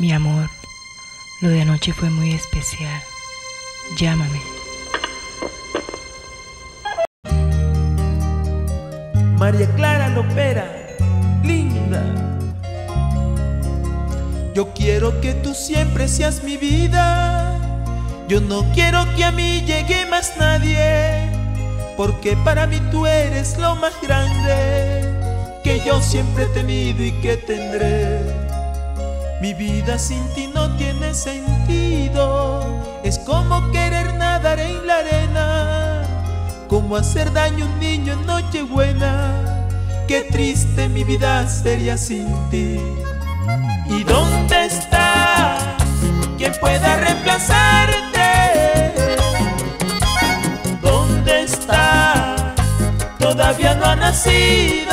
mi amor, lo de anoche fue muy especial. Llámame. María Clara Lopera, linda. Yo quiero que tú siempre seas mi vida. Yo no quiero que a mí llegue más nadie, porque para mí tú eres lo más grande que yo siempre he tenido y que tendré. Mi vida sin ti no tiene sentido. Es como querer nadar en la arena. Como hacer daño a un niño en Nochebuena. Qué triste mi vida sería sin ti. ¿Y dónde está quien pueda reemplazarte? ¿Dónde está? Todavía no ha nacido.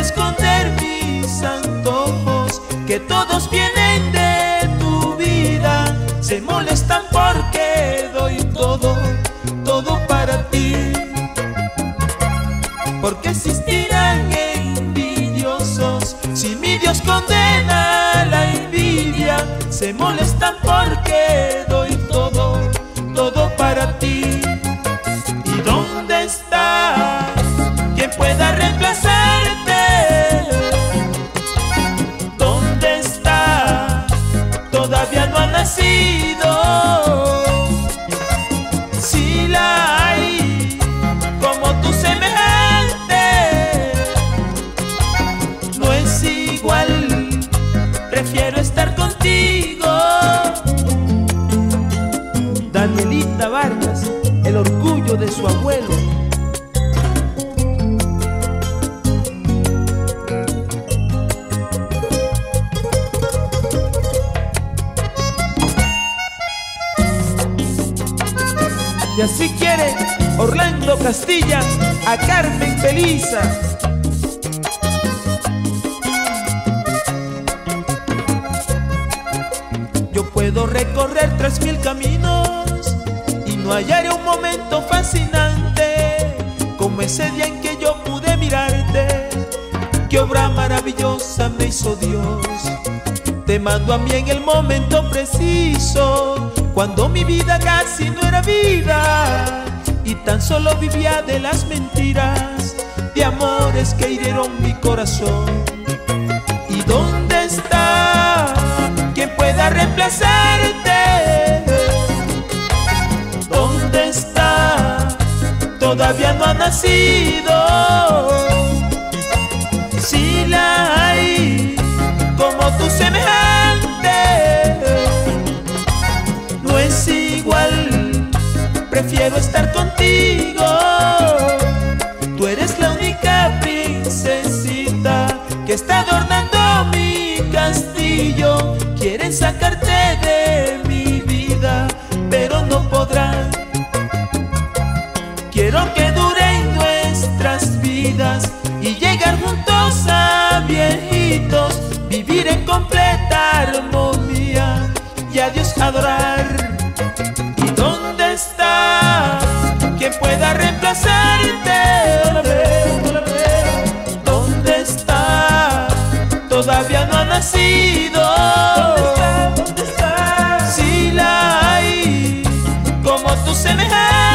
Esconder mis antojos, que todos vienen de tu vida. Se molestan porque doy todo, todo para ti. Porque existirán envidiosos si mi Dios condena la envidia. Se molestan porque su abuelo. Y así quiere Orlando Castilla a Carmen Belisa. Yo puedo recorrer tres mil caminos y no hallaré un como ese día en que yo pude mirarte. Qué obra maravillosa me hizo Dios. Te mando a mí en el momento preciso cuando mi vida casi no era vida y tan solo vivía de las mentiras, de amores que hirieron mi corazón. ¿Y dónde está quien pueda reemplazarte? Todavía no ha nacido. Si la hay como tú semejante prefiero estar contigo. Tú eres la única princesita que está adornando mi castillo. Quieren sacarte de y llegar juntos a viejitos, vivir en completa armonía y a Dios adorar. ¿Y dónde está quien pueda reemplazarte? ¿Dónde está? Todavía no ha nacido. ¿Dónde está? Si la hay, como tú semejantes.